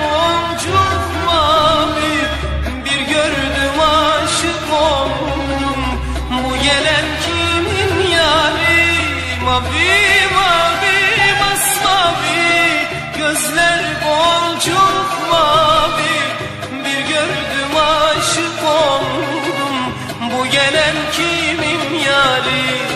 boncuk mavi Bir gördüm aşık oldum. Bu gelen kimin yari Mavi mavi masmavi Gözler boncuk mavi. Bir gördüm aşık oldum. Bu gelen kimin yari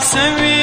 Sevim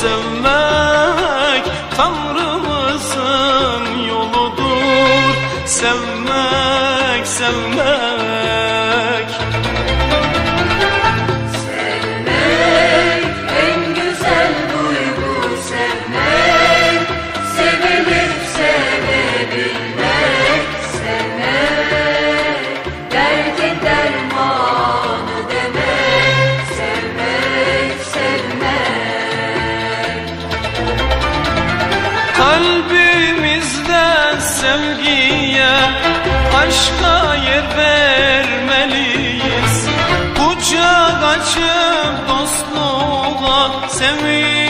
Sevmek Tanrımızın yoludur. Sevmek, sevmek And we.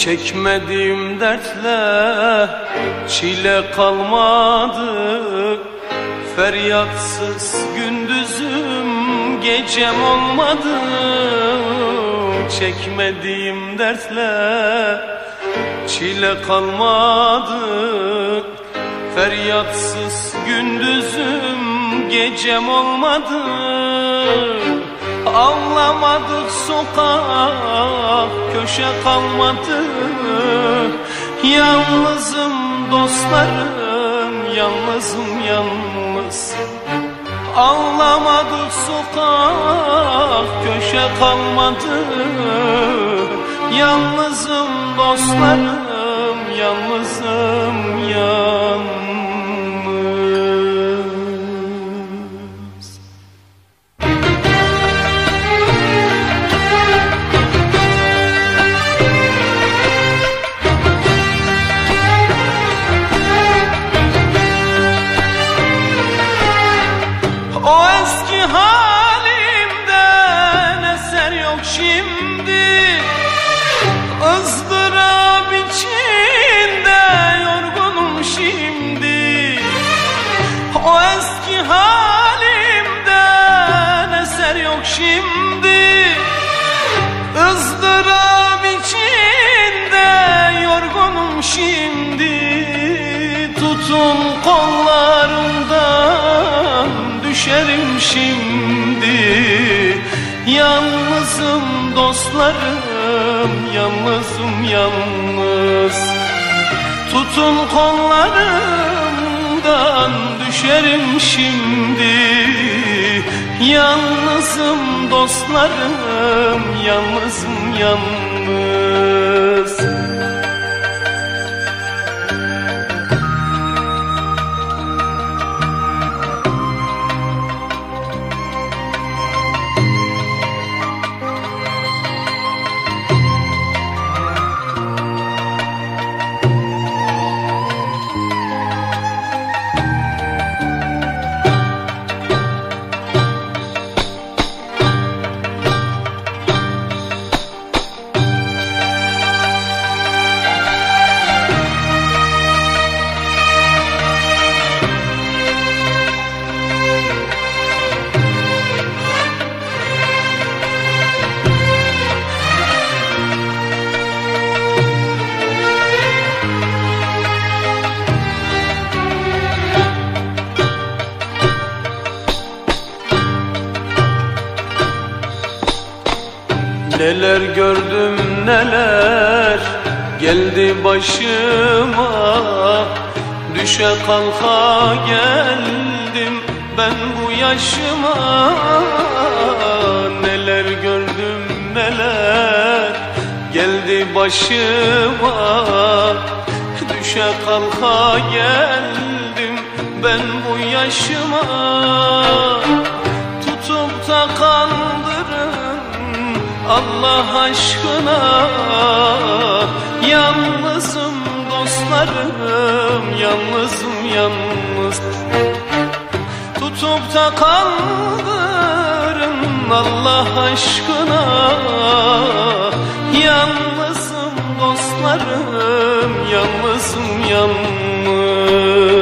Çekmediğim dertle çile kalmadı. Feryatsız gündüzüm gecem olmadı. Çekmediğim dertle çile kalmadı. Feryatsız gündüzüm gecem olmadı Ağlamadık sokak köşe kalmadı. Yalnızım dostlarım yalnızım yalnız. Ağlamadık sokak köşe kalmadı. Yalnızım dostlarım yalnızım yalnız Tutun kollarımdan düşerim şimdi. Yalnızım dostlarım yalnızım yalnız. Tutun kollarımdan düşerim şimdi. Yalnızım dostlarım yalnızım yalnız başıma Düşe kalka geldim ben bu yaşıma Neler gördüm neler geldi başıma Düşe kalka geldim ben bu yaşıma Tutup da kandırın Allah aşkına dostlarım Yalnızım yalnız. Tutup da kandırın Allah aşkına. Yalnızım dostlarım Yalnızım yalnız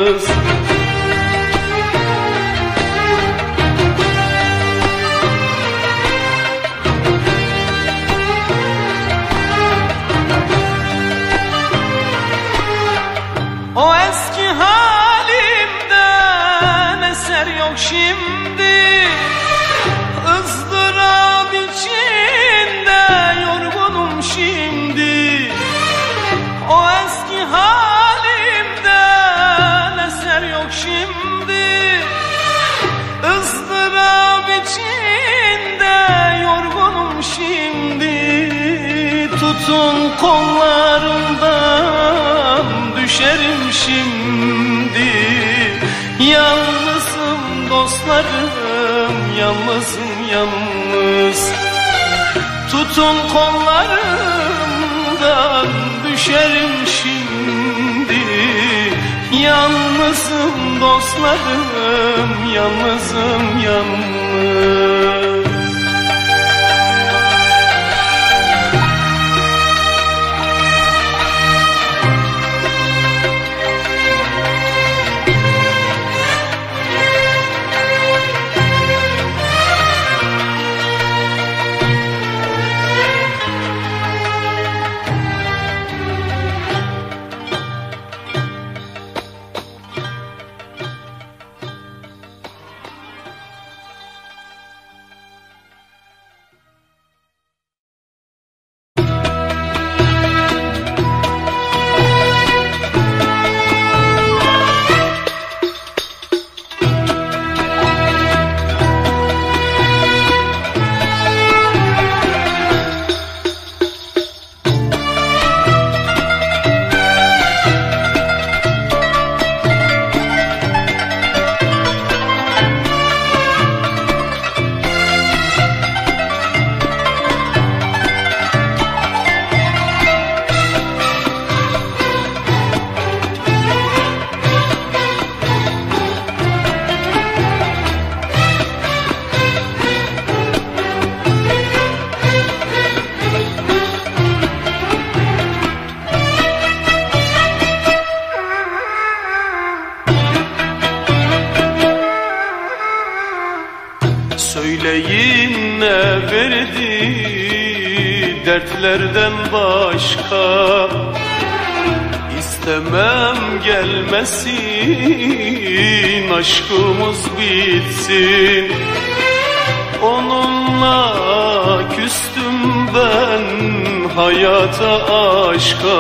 dostlarım yalnızım yalnız. Tutun kollarımdan düşerim şimdi. Yalnızım dostlarım yalnızım yalnız gelmesin aşkımız bitsin. Onunla küstüm ben hayata aşka.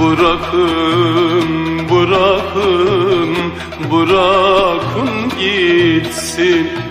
Bırakın, bırakın, bırakın gitsin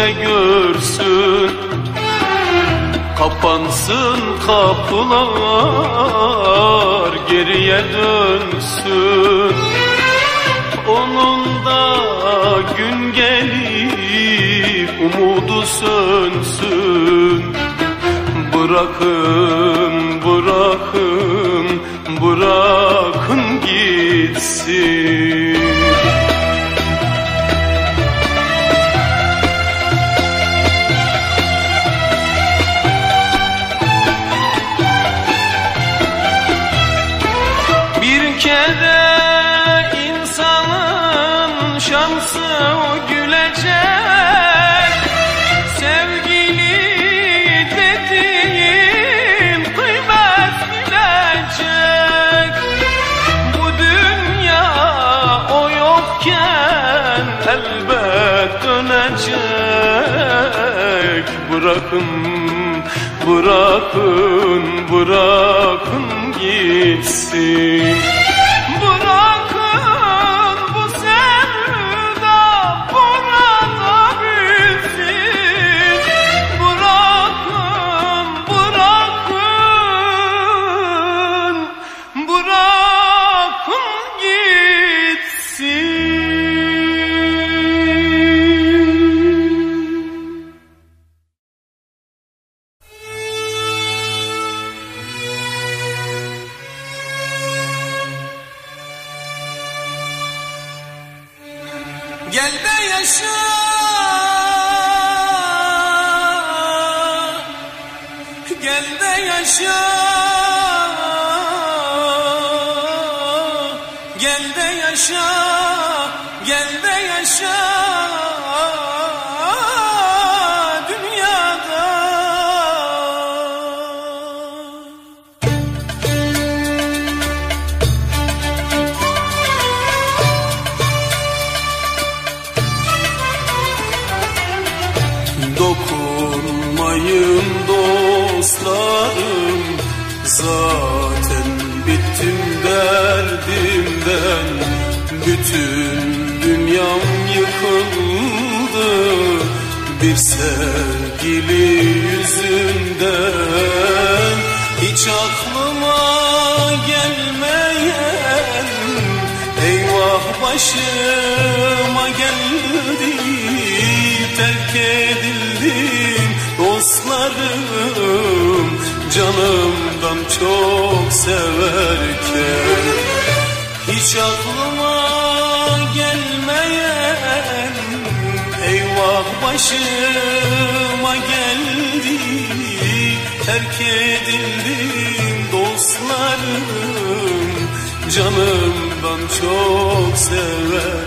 de görsün. Kapansın kapılar geriye dönsün. Onun da gün gelip umudu sönsün. Bırakın dönecek Bırakın, bırakın, bırakın gitsin. başıma geldi Terk edildim dostlarım Canımdan çok severken. Hiç aklıma gelmeyen Eyvah başıma geldi Terk edildim dostlarım Canımdan çok monster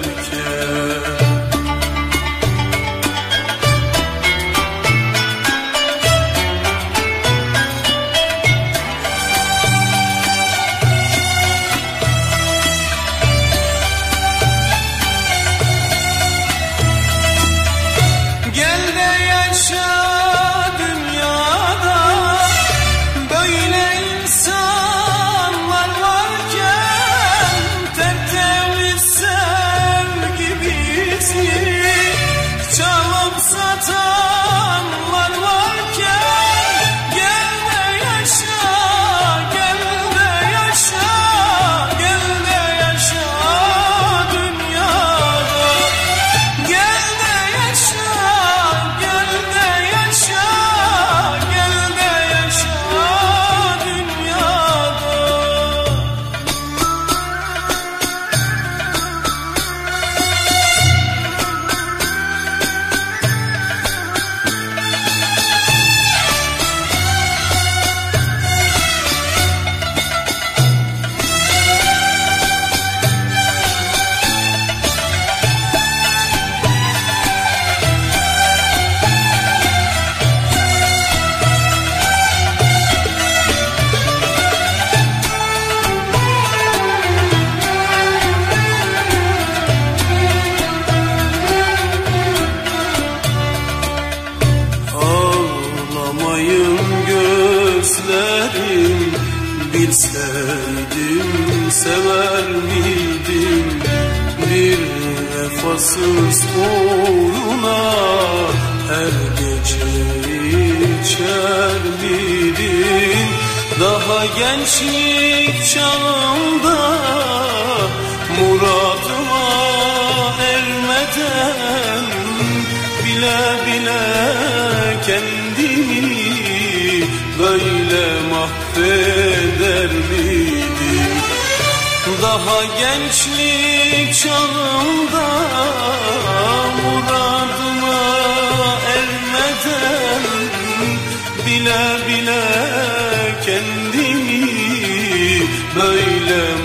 daha gençlik çağımda muradıma ermeden bile bile kendimi böyle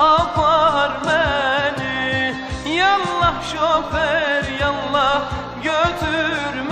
apar beni. Yallah şoför yallah götür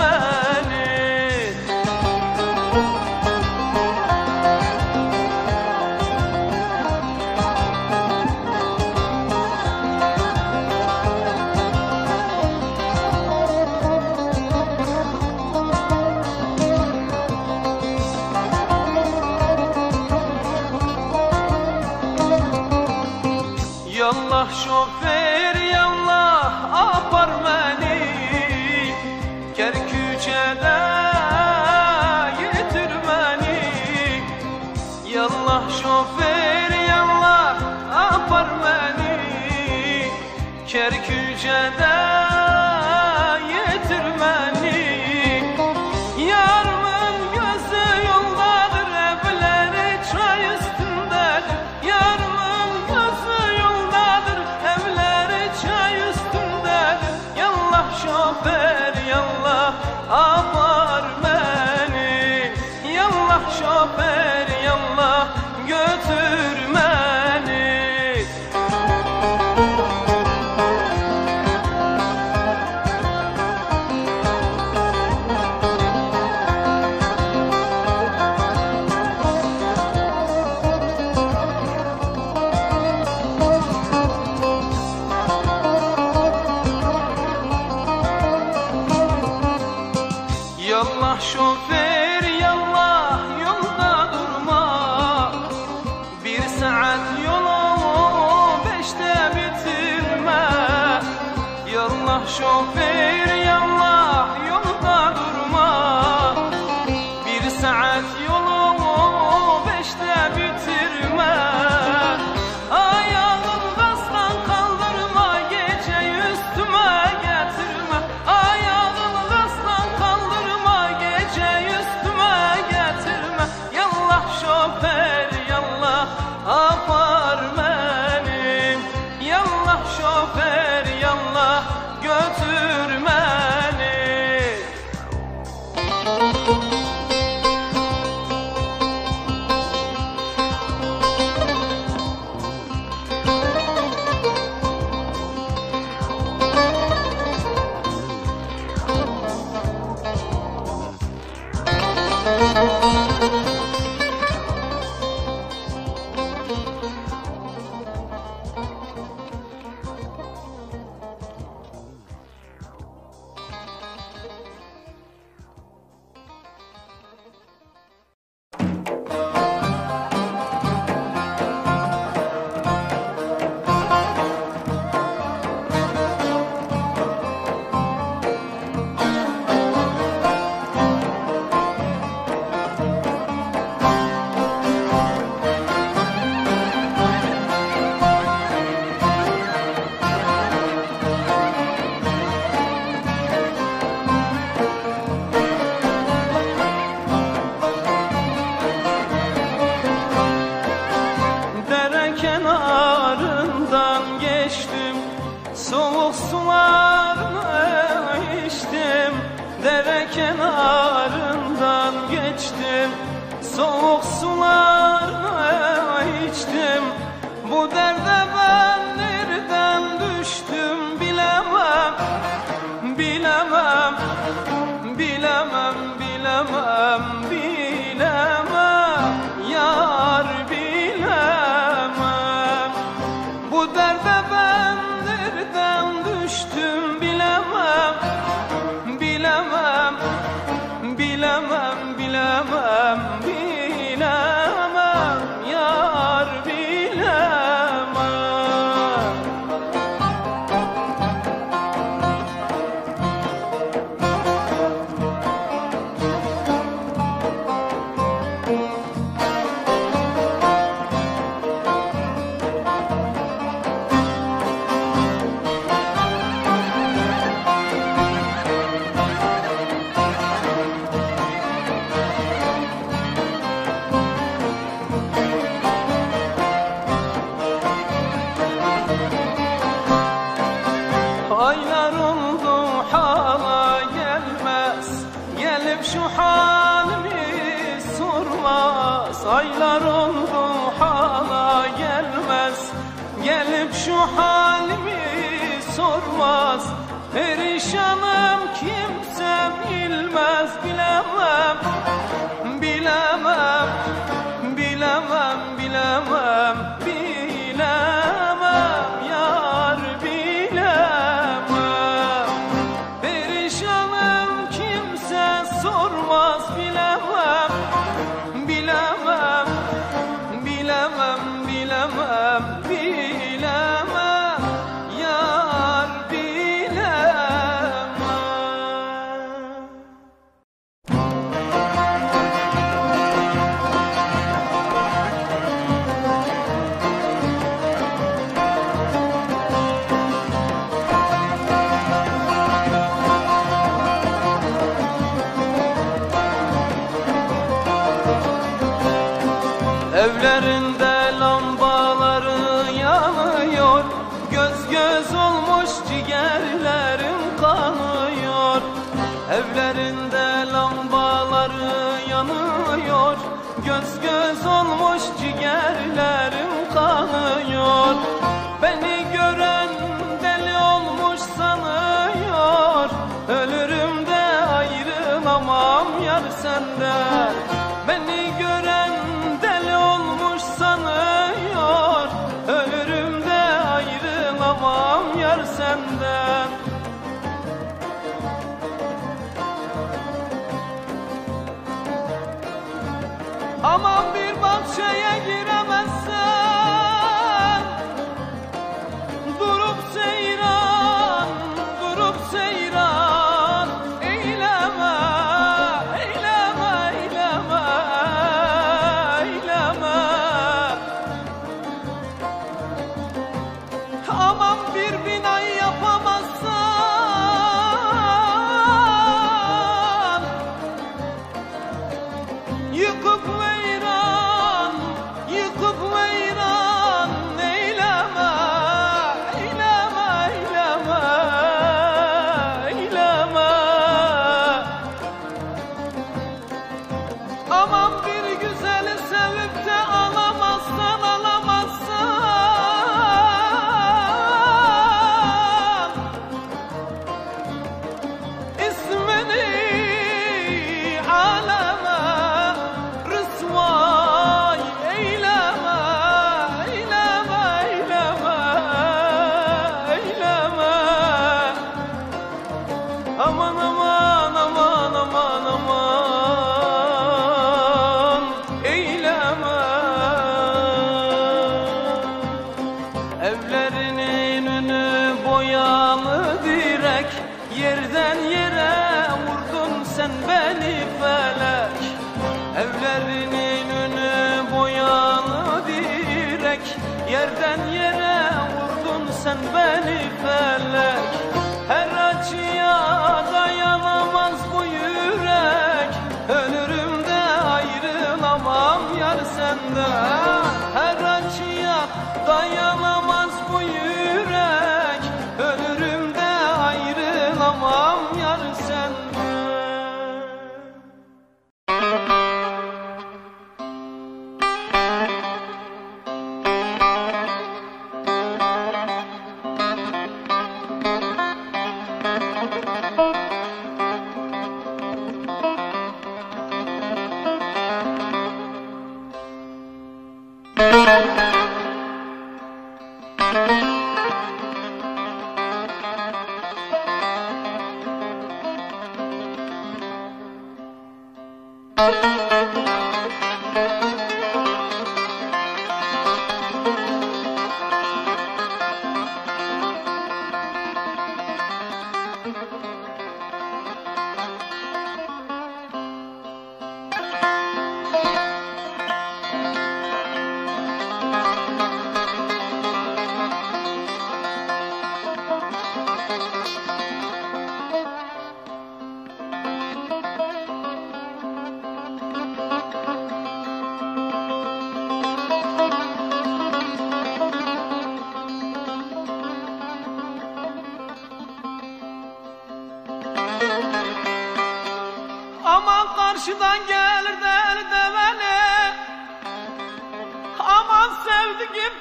Yerden yere vurdun sen beni felek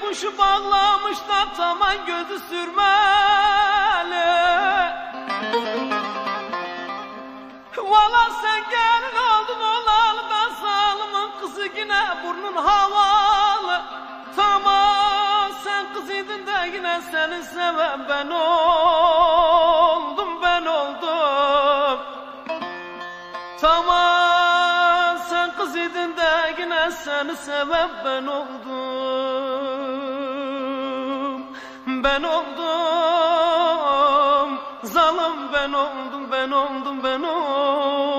kuşu bağlamışlar taman gözü sürmeli. Valla sen gelin oldun olalı ben sağlamın kızı yine burnun havalı. Tamam sen kızıydın da yine seni seven ben oldum ben oldum. Tamam sen kızıydın da yine seni seven ben oldum. Ben oldum, zalim ben oldum, ben oldum, ben oldum.